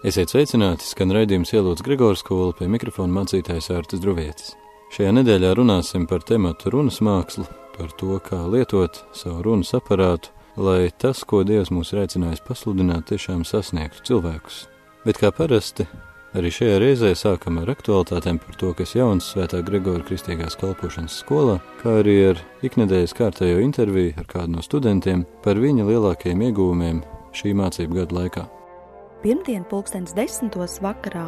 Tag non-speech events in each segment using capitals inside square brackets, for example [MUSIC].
Esiet sveicināti, skan raidījums ielūdz Gregors skolu pie mikrofona mācītājs Ārtas Druvietis. Šajā nedēļā runāsim par tematu runas mākslu, par to, kā lietot savu runas aparātu, lai tas, ko Dievs mūs ir aicinājis pasludināt, tiešām sasniegtu cilvēkus. Bet kā parasti, arī šajā reizē sākam ar aktualitātēm par to, kas jauns Svētā Gregora Kristīgās kalpošanas skolā, kā arī ar iknedēļas kārtējo interviju ar kādu no studentiem par viņa lielākajiem iegūmiem šī mācību gada laikā. Pirmdien, pulkstens desmitos vakarā,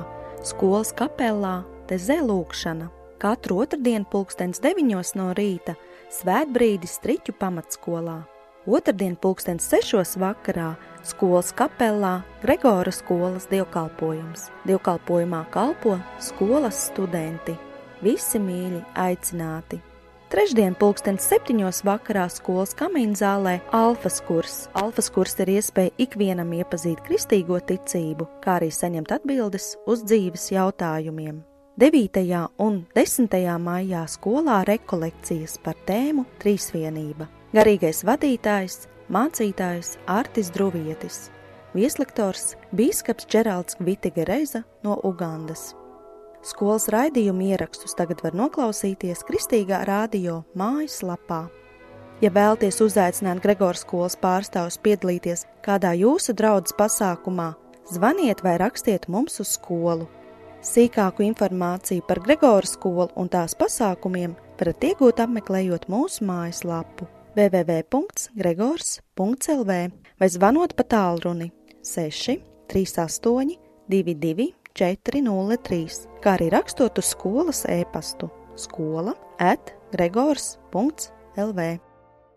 skolas kapelā tezē lūkšana. Katru otrdienu, pulkstens deviņos no rīta, svētbrīdis striķu pamatskolā. Otradien, pulkstens sešos vakarā, skolas kapelā Gregora skolas dievkalpojums. Dievkalpojumā kalpo skolas studenti. Visi mīļi aicināti! Trešdien, pulkstenis septiņos vakarā skolas kamīna zālē Alfas kurs. Alfas kurs ir iespēja ikvienam iepazīt kristīgo ticību, kā arī saņemt atbildes uz dzīves jautājumiem. 9. un 10. maijā skolā rekolekcijas par tēmu Trīsvienība. Garīgais vadītājs, mācītājs Artis Druvietis, vieslektors Bīskaps Džeralds Vitigereza no Ugandas. Skolas raidījumu ierakstus tagad var noklausīties Kristīgā radio mājaslapā. Ja vēlaties uzaicināt Gregors skolas pārstāvus piedalīties kādā jūsu draudzes pasākumā, zvaniet vai rakstiet mums uz skolu. Sīkāku informāciju par Gregora skolu un tās pasākumiem varat iegūt apmeklējot mūsu mājaslapu www.gregors.lv vai zvanot pa tālruni 6 38 22 403, kā arī rakstot uz skolas e-pastu skola at gregors.lv.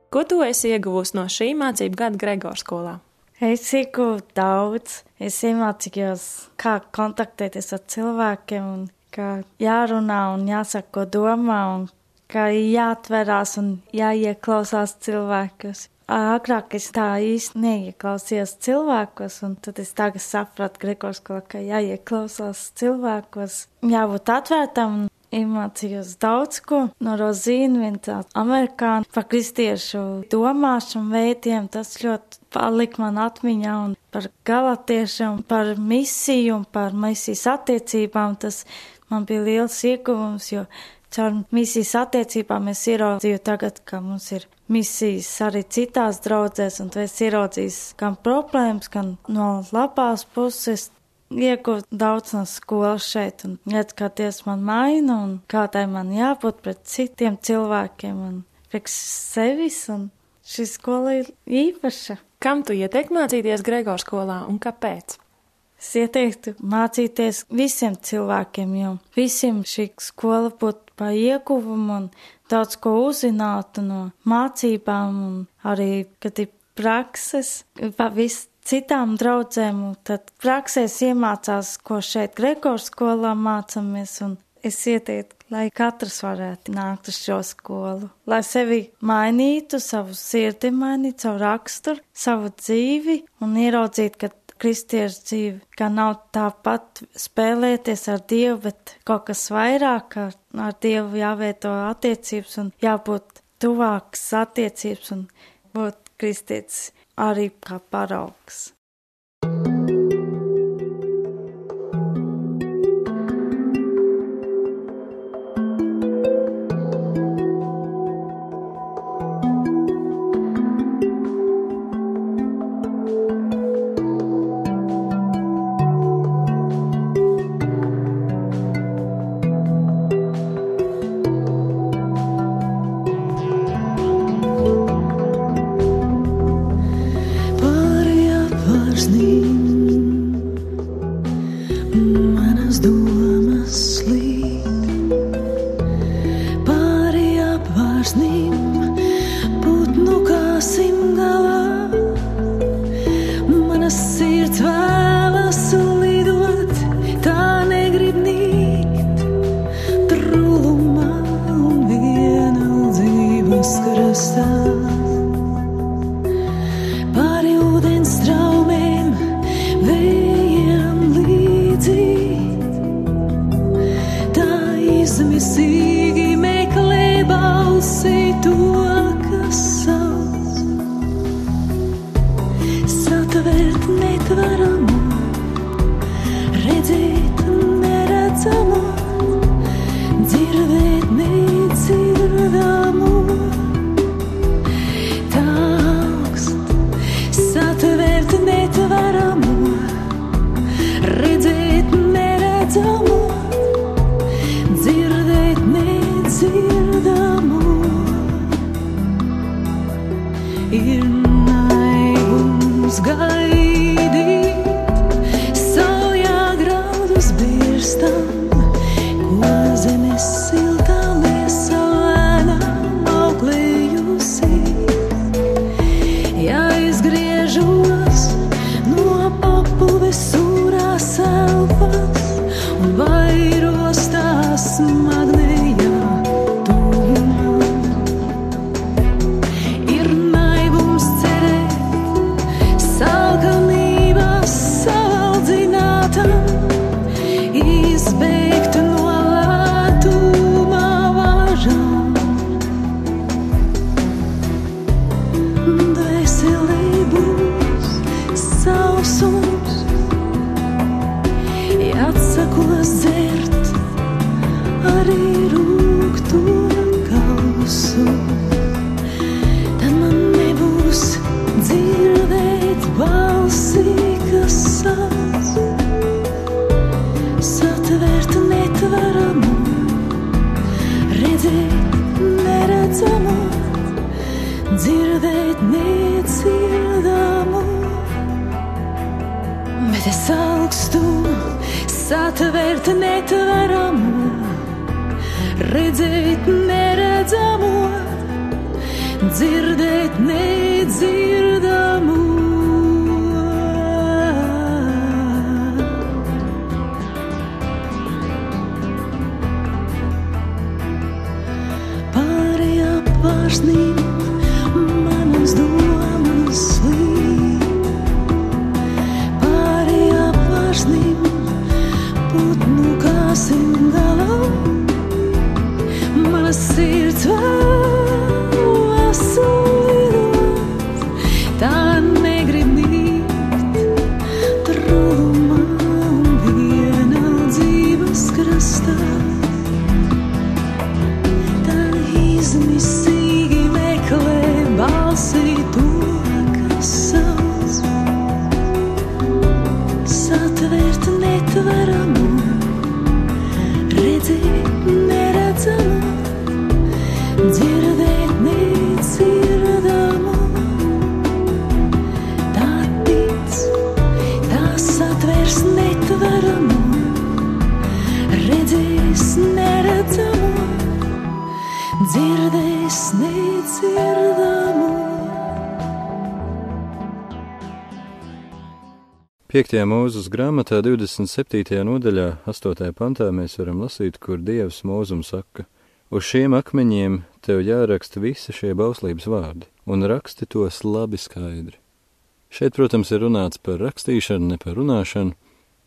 Ko tu esi ieguvusi no šī mācību gada Gregors skolā? Es ieguvu daudz. Es iemācījos, kā kontaktēties ar cilvēkiem, un kā jārunā un jāsaka, ko domā, un kā jāatverās un jāieklausās cilvēkus. Agrāk es tā īsti neieklausījos cilvēkos, un tad es tagad sapratu, Gregors, ka jāieklausās cilvēkos, jābūt atvērtam un iemācījos daudz ko no Rozīna, viena tāda amerikāņu par kristiešu domāšanu veidiem. Tas ļoti palika man atmiņā un par galatiešiem, par misiju un par misijas attiecībām. Tas man bija liels ieguvums, jo caur misijas attiecībām es ieraudzīju tagad, ka mums ir misijas arī citās draudzēs, un tu esi ieraudzījis gan problēmas, gan no labās puses. Iegūt daudz no skolas šeit, un redz, kā Dievs man maina, un kādai man jābūt pret citiem cilvēkiem, un priekš sevis, un šī skola ir īpaša. Kam tu ieteiktu mācīties Gregors skolā, un kāpēc? Es ieteiktu mācīties visiem cilvēkiem, jo visiem šī skola būtu pa ieguvumu un daudz ko uzzinātu no mācībām un arī, kad ir prakses, pa visu citām draudzēm, tad praksēs iemācās, ko šeit Gregors skolā mācamies, un es ieteiktu, lai katrs varētu nākt uz šo skolu, lai sevi mainītu, savu sirdi mainītu, savu raksturu, savu dzīvi un ieraudzītu, ka kristiešu dzīve, ka nav tāpat spēlēties ar Dievu, bet kaut kas vairāk ar, ar Dievu jāveido attiecības un jābūt tuvākas attiecības un būt kristietis arī kā paraugs. thank you. над. nedzirdamot, dzirdēt necirdamu. Bet es augstu satvērt netveramu, redzēt neredzamo, dzirdēt nedzirdamu. 5. mūzes grāmatā 27. nodaļā, 8. pantā mēs varam lasīt, kur Dievs mūzum saka: Uz šiem akmeņiem tev jāraksta visi šie bauslības vārdi, un raksti tos labi skaidri. Šeit, protams, ir runāts par rakstīšanu, ne par runāšanu,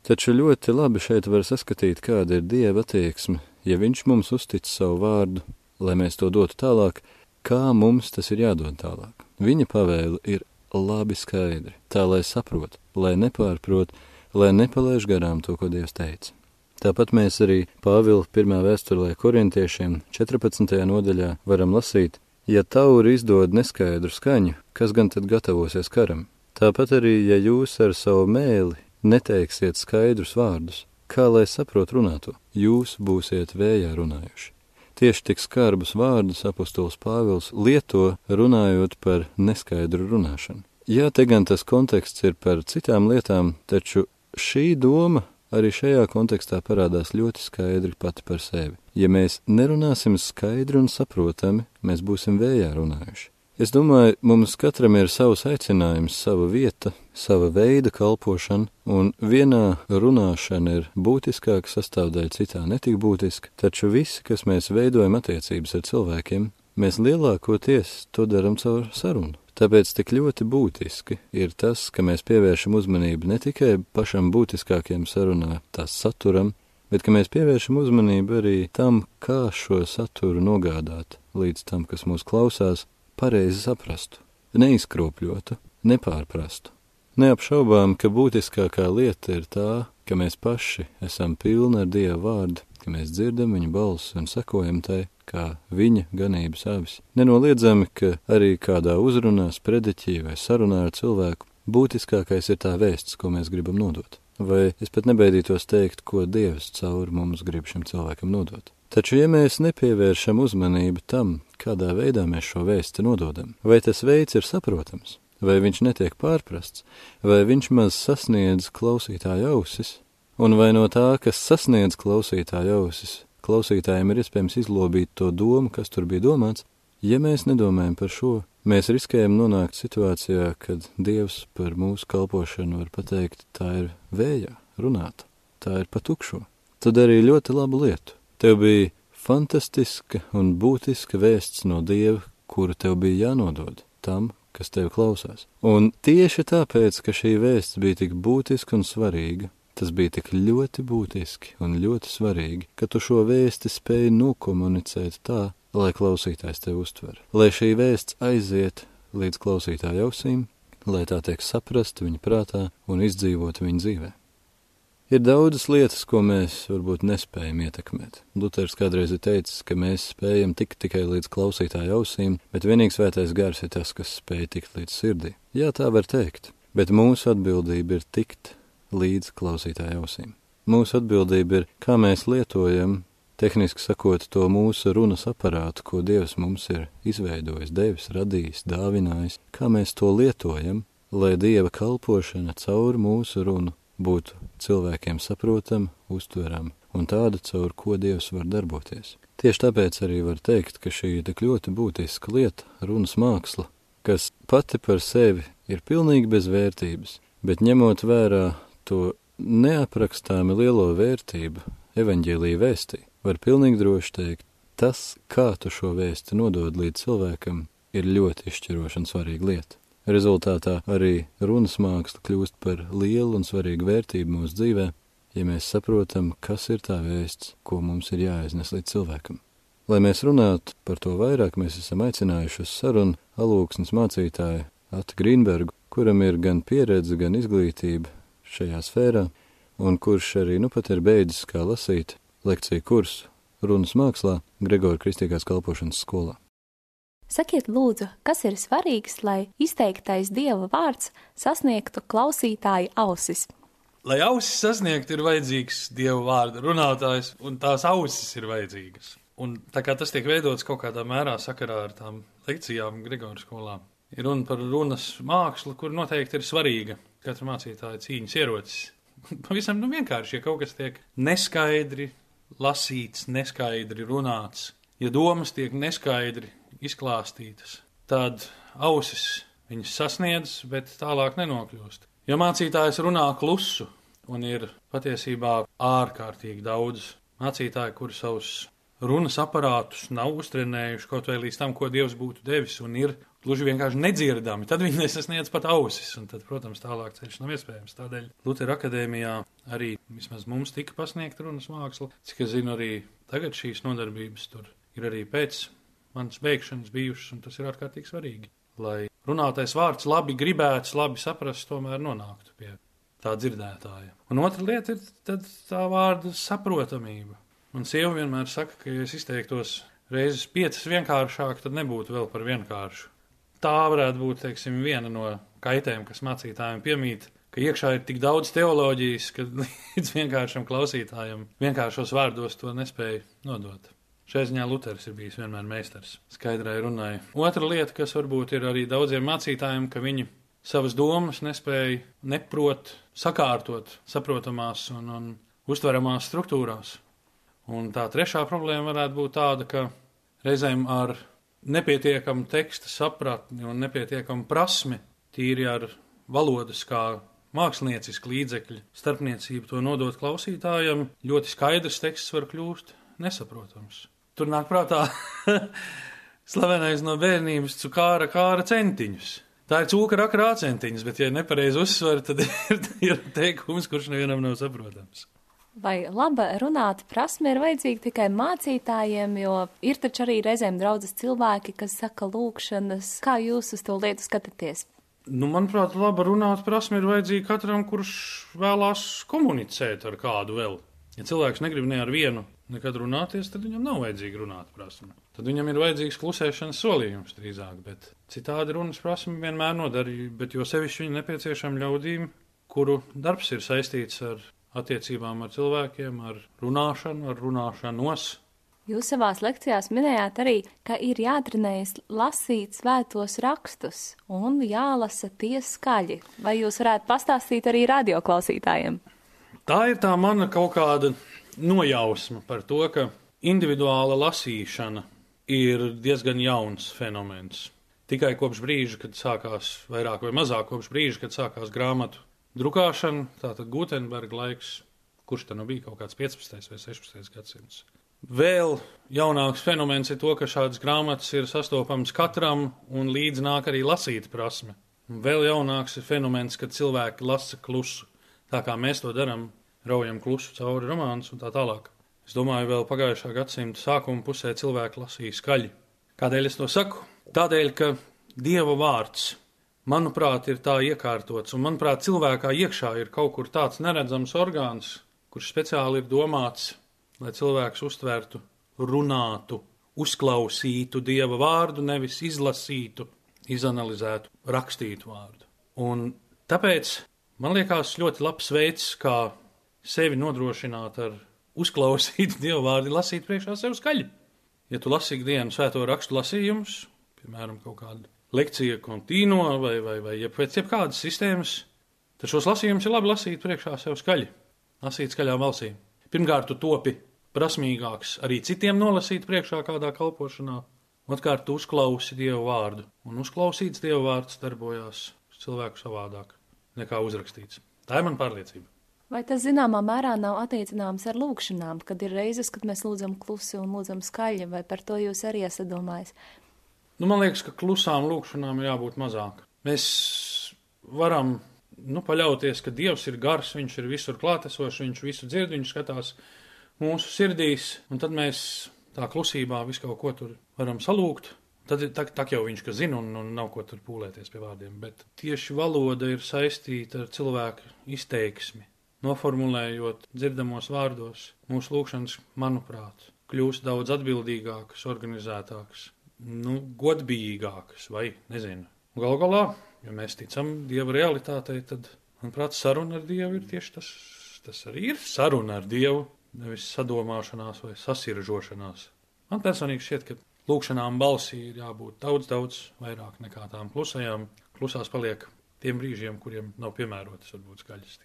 taču ļoti labi šeit var saskatīt, kāda ir Dieva attieksme, ja Viņš mums uztic savu vārdu, lai mēs to dotu tālāk, kā mums tas ir jādod tālāk. Viņa pavēle ir labi skaidri, tā lai saprot, lai nepārprot, lai nepalaiž garām to, ko Dievs teica. Tāpat mēs arī Pāvila pirmā vēsturē korintiešiem 14. nodaļā varam lasīt, ja tauri izdod neskaidru skaņu, kas gan tad gatavosies karam? Tāpat arī, ja jūs ar savu mēli neteiksiet skaidrus vārdus, kā lai saprot runāto, jūs būsiet vējā runājuši. Tieši tik skarbus vārdus apustulis Pāvils lieto runājot par neskaidru runāšanu. Jā, te gan tas konteksts ir par citām lietām, taču šī doma arī šajā kontekstā parādās ļoti skaidri pati par sevi. Ja mēs nerunāsim skaidri un saprotami, mēs būsim vējā runājuši. Es domāju, mums katram ir savs aicinājums, sava vieta, sava veida kalpošana, un vienā runāšana ir būtiskāka sastāvdaļa, citā netik būtiska, taču visi, kas mēs veidojam attiecības ar cilvēkiem, mēs lielākoties to daram caur sarunu. Tāpēc tik ļoti būtiski ir tas, ka mēs pievēršam uzmanību ne tikai pašam būtiskākajam sarunā, tās saturam, bet ka mēs pievēršam uzmanību arī tam, kā šo saturu nogādāt līdz tam, kas mūs klausās, pareizi saprastu, neizkropļotu, nepārprastu. Neapšaubām, ka būtiskākā lieta ir tā, ka mēs paši esam pilni ar Dieva vārdu, ka mēs dzirdam viņa balsi un sekojam tai, kā viņa ganības avis. Nenoliedzami, ka arī kādā uzrunā, sprediķī vai sarunā ar cilvēku būtiskākais ir tā vēsts, ko mēs gribam nodot. Vai es pat nebeidītos teikt, ko Dievs caur mums grib šim cilvēkam nodot. Taču, ja mēs nepievēršam uzmanību tam, kādā veidā mēs šo vēsti nododam, vai tas veids ir saprotams, vai viņš netiek pārprasts, vai viņš maz sasniedz klausītāja ausis, un vai no tā, kas sasniedz klausītāja ausis, klausītājiem ir iespējams izlobīt to domu, kas tur bija domāts, ja mēs nedomājam par šo, mēs riskējam nonākt situācijā, kad Dievs par mūsu kalpošanu var pateikt, tā ir vējā, runāt, tā ir patukšo. Tad arī ļoti labu lietu. Tev bija fantastiska un būtiska vēsts no Dieva, kuru tev bija jānodod tam, kas tevi klausās. Un tieši tāpēc, ka šī vēsts bija tik būtiska un svarīga, tas bija tik ļoti būtiski un ļoti svarīgi, ka tu šo vēsti spēji nokomunicēt tā, lai klausītājs tevi uztver, lai šī vēsts aiziet līdz klausītāja ausīm, lai tā tiek saprasta viņa prātā un izdzīvot viņa dzīvē. Ir daudzas lietas, ko mēs varbūt nespējam ietekmēt. Luters kādreiz ir teicis, ka mēs spējam tikt tikai līdz klausītāja ausīm, bet vienīgs svētais gars ir tas, kas spēj tikt līdz sirdī. Jā, tā var teikt, bet mūsu atbildība ir tikt līdz klausītāja ausīm. Mūsu atbildība ir, kā mēs lietojam, tehniski sakot, to mūsu runas aparātu, ko Dievs mums ir izveidojis, devis, radījis, dāvinājis, kā mēs to lietojam, lai Dieva kalpošana caur mūsu runu būtu cilvēkiem saprotama, uztverama un tāda, caur ko Dievs var darboties. Tieši tāpēc arī var teikt, ka šī ir tik ļoti būtiska lieta, runas māksla, kas pati par sevi ir pilnīgi bez vērtības, bet ņemot vērā to neaprakstāmi lielo vērtību evaņģēlīja vēstī, var pilnīgi droši teikt, tas, kā tu šo vēsti nodod līdz cilvēkam, ir ļoti izšķiroša un svarīga lieta. Rezultātā arī runas māksla kļūst par lielu un svarīgu vērtību mūsu dzīvē, ja mēs saprotam, kas ir tā vēsts, ko mums ir jāiznes līdz cilvēkam. Lai mēs runātu par to vairāk, mēs esam aicinājuši uz sarunu alūksnes mācītāju Atu Grīnbergu, kuram ir gan pieredze, gan izglītība šajā sfērā, un kurš arī nu pat ir beidzis kā lasīt lekciju kursu runas mākslā Gregora Kristīgās kalpošanas skolā. Sakiet, lūdzu, kas ir svarīgs, lai izteiktais dieva vārds sasniegtu klausītāju ausis? Lai ausis sasniegtu, ir vajadzīgs dieva vārda runātājs, un tās ausis ir vajadzīgas. Un tā kā tas tiek veidots kaut kādā mērā sakarā ar tām lekcijām Grigoras skolā, ir runa par runas mākslu, kur noteikti ir svarīga katra mācītāja cīņas ierocis. [LAUGHS] Pavisam nu, vienkārši, ja kaut kas tiek neskaidri lasīts, neskaidri runāts, ja domas tiek neskaidri izklāstītas, tad ausis viņas sasniedz, bet tālāk nenokļūst. Ja mācītājs runā klusu un ir patiesībā ārkārtīgi daudz mācītāju, kuri savus runas aparātus nav uztrenējuši kaut vai līdz tam, ko Dievs būtu devis, un ir gluži vienkārši nedzirdami, tad viņi nesasniedz pat ausis, un tad, protams, tālāk ceļš nav iespējams. Tādēļ Lutera akadēmijā arī vismaz mums tika pasniegta runas māksla, cik es zinu, arī tagad šīs nodarbības tur ir arī pēc manas beigšanas bijušas, un tas ir ārkārtīgi svarīgi. Lai runātais vārds labi gribēts, labi saprasts, tomēr nonāktu pie tā dzirdētāja. Un otra lieta ir tā vārda saprotamība. Man sieva vienmēr saka, ka, ja es izteiktos reizes piecas vienkāršāk, tad nebūtu vēl par vienkāršu. Tā varētu būt, teiksim, viena no kaitēm, kas mācītājiem piemīt, ka iekšā ir tik daudz teoloģijas, ka [LAUGHS] līdz vienkāršam klausītājam vienkāršos vārdos to nespēja nodot. Šai ziņā Luters ir bijis vienmēr meistars skaidrai runai. Otra lieta, kas varbūt ir arī daudziem mācītājiem, ka viņi savas domas nespēja, neprot sakārtot saprotamās un, un uztveramās struktūrās. Un tā trešā problēma varētu būt tāda, ka reizēm ar nepietiekamu teksta sapratni un nepietiekamu prasmi, tīri ar valodas kā māksliniecisku līdzekļu starpniecību to nodot klausītājam, ļoti skaidrs teksts var kļūt nesaprotams. Tur nāk prātā [LAUGHS] slavenais no bērnības cukāra kāra centiņus. Tā ir cūka rācentiņas, bet, ja nepareizi uzsver, tad [LAUGHS] ir, ir teikums, kurš nevienam nav saprotams. Vai laba runāt prasme ir vajadzīga tikai mācītājiem, jo ir taču arī reizēm draudzes cilvēki, kas saka lūkšanas. Kā jūs uz to lietu skatāties? Nu, manuprāt, laba runāt prasme ir vajadzīga katram, kurš vēlās komunicēt ar kādu vēl. Ja cilvēks negrib ne ar vienu nekad runāties, tad viņam nav vajadzīga runāt prasme. Tad viņam ir vajadzīgs klusēšanas solījums drīzāk, bet citādi runas prasme vienmēr nodarīja, bet jo sevišķi viņa nepieciešama ļaudīm, kuru darbs ir saistīts ar attiecībām ar cilvēkiem, ar runāšanu, ar runāšanos, Jūs savās lekcijās minējāt arī, ka ir jātrenējas lasīt svētos rakstus un jālasa tie skaļi. Vai jūs varētu pastāstīt arī radioklausītājiem? Tā ir tā mana kaut kāda nojausma par to, ka individuāla lasīšana ir diezgan jauns fenomens. Tikai kopš brīža, kad sākās vairāk vai mazāk kopš brīža, kad sākās grāmatu drukāšana, tātad Gutenberga laiks, kurš tad nu bija kaut kāds 15. vai 16. gadsimts. Vēl jaunāks fenomens ir to, ka šādas grāmatas ir sastopamas katram un līdz nāk arī lasīt prasme. Vēl jaunāks ir fenomens, kad cilvēki lasa klusu, tā kā mēs to darām, raujam klusu cauri romānus un tā tālāk. Es domāju, vēl pagājušā gadsimta sākuma pusē cilvēki lasīja skaļi. Kādēļ es to saku? Tādēļ, ka Dieva vārds, manuprāt, ir tā iekārtots, un manuprāt, cilvēkā iekšā ir kaut kur tāds neredzams orgāns, kurš speciāli ir domāts, lai cilvēks uztvērtu, runātu, uzklausītu Dieva vārdu, nevis izlasītu, izanalizētu, rakstītu vārdu. Un tāpēc man liekas ļoti labs veids, kā sevi nodrošināt ar uzklausīt [LAUGHS] Dieva vārdu, lasīt priekšā sev skaļi. Ja tu lasīji dienu svēto rakstu lasījumus, piemēram, kaut kāda lekcija kontīno vai, vai, vai ja pēc jebkādas sistēmas, tad šos lasījumus ir labi lasīt priekšā sev skaļi, lasīt skaļā balsī. Pirmkārt, tu topi prasmīgāks arī citiem nolasīt priekšā kādā kalpošanā, otrkārt, tu uzklausi Dievu vārdu, un uzklausīts Dievu vārds darbojās cilvēku savādāk nekā uzrakstīts. Tā ir man pārliecība. Vai tas zināmā mērā nav attiecināms ar lūgšanām, kad ir reizes, kad mēs lūdzam klusi un lūdzam skaļi, vai par to jūs arī esat domājis? Nu, man liekas, ka klusām lūkšanām ir jābūt mazāk. Mēs varam nu, paļauties, ka Dievs ir gars, Viņš ir visur klātesošs, Viņš visu dzird, Viņš skatās mūsu sirdīs, un tad mēs tā klusībā visu kaut ko tur varam salūgt. Tad tā, tā jau viņš zina, un, un nav ko tur pūlēties pie vārdiem. Bet tieši valoda ir saistīta ar cilvēku izteiksmi. Noformulējot dzirdamos vārdos, mūsu lūkšanas, manuprāt, kļūst daudz atbildīgākas, organizētākas nu, godīgākas, vai nezinu. Galu galā, ja mēs ticam Dieva realitātei, tad, manuprāt, saruna ar Dievu ir tieši tas, tas arī ir saruna ar Dievu, nevis sadomāšanās vai sasiražošanās. Man personīgi šķiet, ka lūkšanām balsī ir jābūt daudz, daudz vairāk nekā tām klusajām. Klusās paliek tiem brīžiem, kuriem nav piemērotas varbūt skaļas.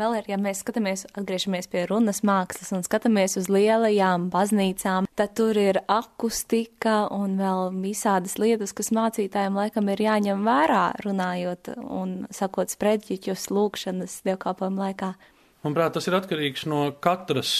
Vēl ir, ja mēs skatāmies, atgriežamies pie runas mākslas un skatāmies uz lielajām baznīcām, tad tur ir akustika un vēl visādas lietas, kas mācītājiem laikam ir jāņem vērā, runājot un sakot spreģiķus, lūkšanas dievkalpojumu laikā. Manuprāt, tas ir atkarīgs no katras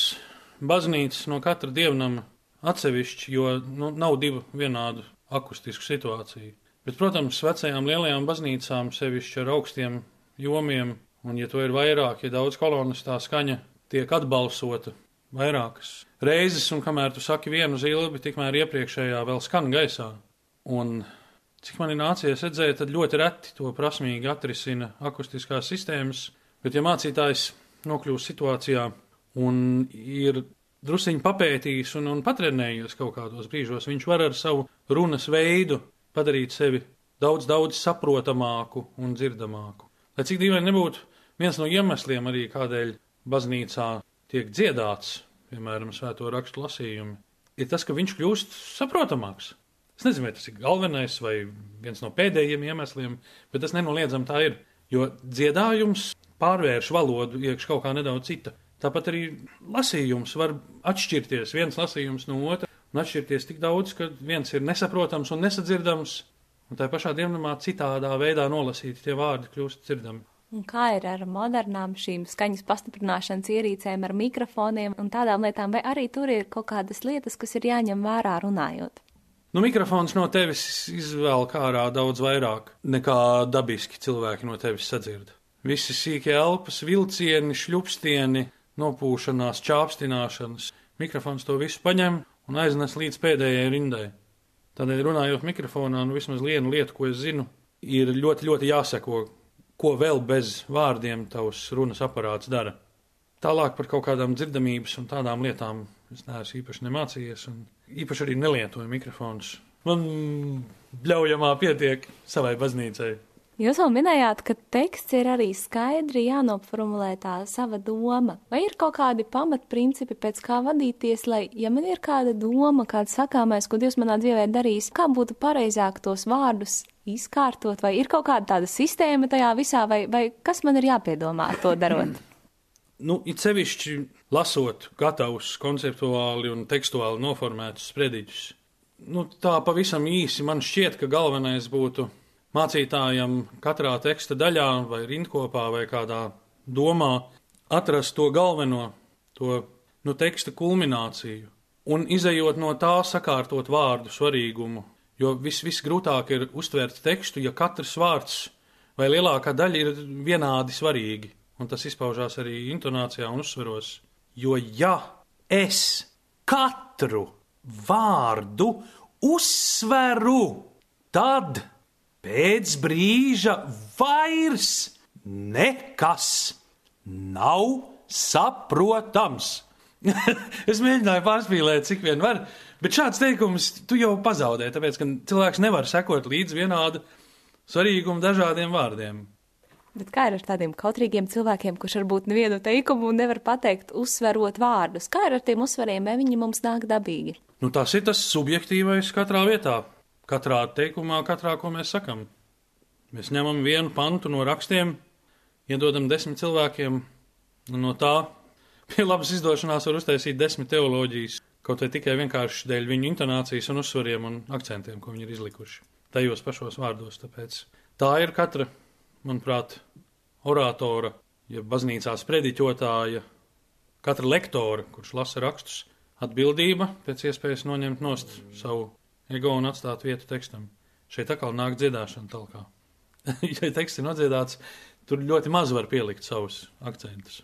baznīcas, no katra dievnama atsevišķi, jo nu, nav divu vienādu akustisku situāciju. Bet, protams, vecajām lielajām baznīcām, sevišķi ar augstiem jomiem, Un, ja to ir vairāk, ja daudz kolonas tā skaņa tiek atbalsota vairākas reizes, un kamēr tu saki vienu zilbi, tikmēr iepriekšējā vēl skan gaisā. Un, cik man ir nācies redzēt, tad ļoti reti to prasmīgi atrisina akustiskās sistēmas, bet ja mācītājs nokļūst situācijā un ir drusiņi papētījis un, un patrenējies kaut kādos brīžos, viņš var ar savu runas veidu padarīt sevi daudz, daudz saprotamāku un dzirdamāku. Lai cik dīvaini nebūtu, viens no iemesliem arī, kādēļ baznīcā tiek dziedāts, piemēram, svēto rakstu lasījumi, ir tas, ka viņš kļūst saprotamāks. Es nezinu, vai tas ir galvenais vai viens no pēdējiem iemesliem, bet tas nenoliedzami tā ir. Jo dziedājums pārvērš valodu iekš kaut kā nedaudz cita. Tāpat arī lasījums var atšķirties viens lasījums no otra un atšķirties tik daudz, ka viens ir nesaprotams un nesadzirdams, Un tā pašā dievnamā citādā veidā nolasīti tie vārdi kļūst dzirdami. Un kā ir ar modernām šīm skaņas pastiprināšanas ierīcēm, ar mikrofoniem un tādām lietām, vai arī tur ir kaut kādas lietas, kas ir jāņem vērā runājot? Nu, mikrofons no tevis izvēl ārā daudz vairāk nekā dabiski cilvēki no tevis sadzird. Visi sīkie elpas, vilcieni, šļupstieni, nopūšanās, čāpstināšanas. Mikrofons to visu paņem un aiznes līdz pēdējai rindai. Tādēļ runājot mikrofonā, nu vismaz viena lieta, ko es zinu, ir ļoti, ļoti jāseko, ko vēl bez vārdiem tavs runas aparāts dara. Tālāk par kaut kādām dzirdamības un tādām lietām es neesmu īpaši nemācījies, un īpaši arī nelietoju mikrofonus. Man bļaujamā pietiek savai baznīcai. Jūs jau minējāt, ka teksts ir arī skaidri jānoformulē tā sava doma. Vai ir kaut kādi pamatprincipi, pēc kā vadīties, lai, ja man ir kāda doma, kāds sakāmais, ko Dievs manā dzīvē darīs, kā būtu pareizāk tos vārdus izkārtot, vai ir kaut kāda tāda sistēma tajā visā, vai, vai kas man ir jāpiedomā to darot? [CLEARS THROAT] Nu, it sevišķi lasot gatavus konceptuāli un tekstuāli noformētus sprediķus. Nu, tā pavisam īsi man šķiet, ka galvenais būtu mācītājam katrā teksta daļā vai rindkopā vai kādā domā atrast to galveno, to nu, teksta kulmināciju un izējot no tā sakārtot vārdu svarīgumu, jo viss vis grūtāk ir uztvert tekstu, ja katrs vārds vai lielākā daļa ir vienādi svarīgi, un tas izpaužās arī intonācijā un uzsveros. Jo ja es katru vārdu uzsveru, tad Pēc brīža vairs nekas nav saprotams. [LAUGHS] es mēģināju pārspīlēt, cik vien var, bet šāds teikums tu jau pazaudē, tāpēc, ka cilvēks nevar sekot līdz vienādu svarīgumu dažādiem vārdiem. Bet kā ir ar tādiem kautrīgiem cilvēkiem, kurš varbūt nevienu teikumu nevar pateikt, uzsverot vārdus? Kā ir ar tiem uzsvariem, ja viņi mums nāk dabīgi? Nu, tas ir tas subjektīvais katrā vietā katrā teikumā, katrā, ko mēs sakam. Mēs ņemam vienu pantu no rakstiem, iedodam desmit cilvēkiem, un no tā [LAUGHS] pie labas izdošanās var uztaisīt desmit teoloģijas, kaut vai tikai vienkārši dēļ viņu intonācijas un uzsvariem un akcentiem, ko viņi ir izlikuši tajos pašos vārdos. Tāpēc tā ir katra, manuprāt, oratora, ja baznīcās prediķotāja, katra lektora, kurš lasa rakstus, atbildība pēc iespējas noņemt nost savu ego un atstāt vietu tekstam. Šeit atkal nāk dziedāšana talkā. [LAUGHS] ja teksts ir nodziedāts, tur ļoti maz var pielikt savus akcentus.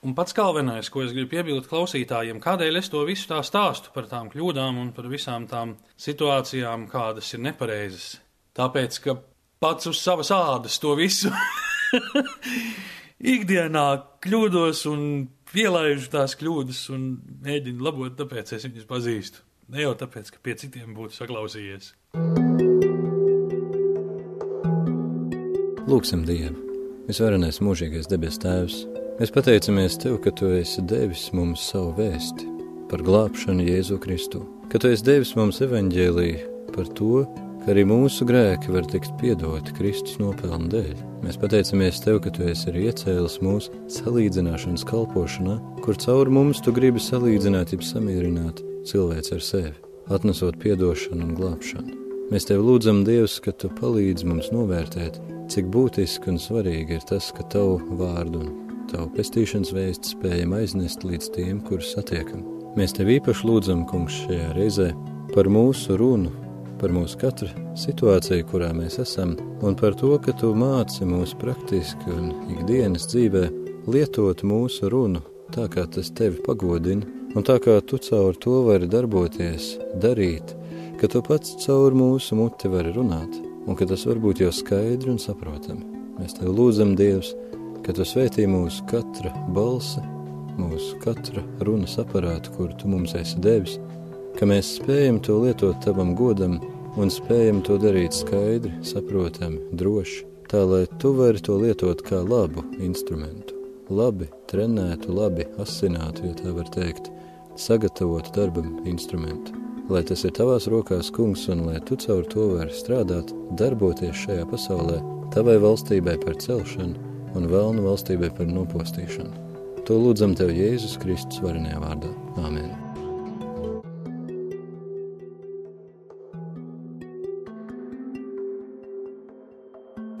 Un pats galvenais, ko es gribu piebilst klausītājiem, kādēļ es to visu tā stāstu par tām kļūdām un par visām tām situācijām, kādas ir nepareizas. Tāpēc, ka pats uz savas ādas to visu [LAUGHS] ikdienā kļūdos un pielaidu tās kļūdas un mēģinu labot, tāpēc es viņus pazīstu. Ne jau tāpēc, ka pie citiem būtu saklausījies. Lūksim Dievu, visvarenais mūžīgais debes Tēvs. Mēs pateicamies Tev, ka Tu esi devis mums savu vēsti par glābšanu Jēzu Kristu, ka Tu esi devis mums evaņģēlīju par to, ka arī mūsu grēki var tikt piedoti Kristus nopelnu dēļ. Mēs pateicamies Tev, ka Tu esi arī iecēlis mūsu salīdzināšanas kalpošanā, kur caur mums Tu gribi salīdzināt, jeb samierināt cilvēks ar sevi, atnesot atdošanu un glābšanu. Mēs tev lūdzam, Dievs, ka tu palīdzi mums novērtēt, cik būtiski un svarīgi ir tas, ka tavu vārdu un tavu pestīšanas vēstu spējam aiznest līdz tiem, kurus satiekam. Mēs tev īpaši lūdzam, Kungs, šajā reizē par mūsu runu, par mūsu katru situāciju, kurā mēs esam, un par to, ka tu māci mūs praktiski un ikdienas dzīvē lietot mūsu runu tā, kā tas tevi pagodina Un tā kā tu caur to vari darboties, darīt, ka tu pats caur mūsu muti vari runāt, un ka tas var būt jau skaidri un saprotami. Mēs tev lūdzam, Dievs, ka tu svētī mūsu katra balsi, mūsu katra runas aparātu, kur tu mums esi devis, ka mēs spējam to lietot tavam godam un spējam to darīt skaidri, saprotami, droši, tā lai tu vari to lietot kā labu instrumentu. Labi trenētu, labi asinātu, ja tā var teikt, sagatavotu darbam instrumentu. Lai tas ir tavās rokās, kungs, un lai tu caur to vari strādāt, darboties šajā pasaulē, tavai valstībai par celšanu un vēlnu valstībai par nopostīšanu. To lūdzam tev Jēzus Kristus varenajā vārdā. Āmen!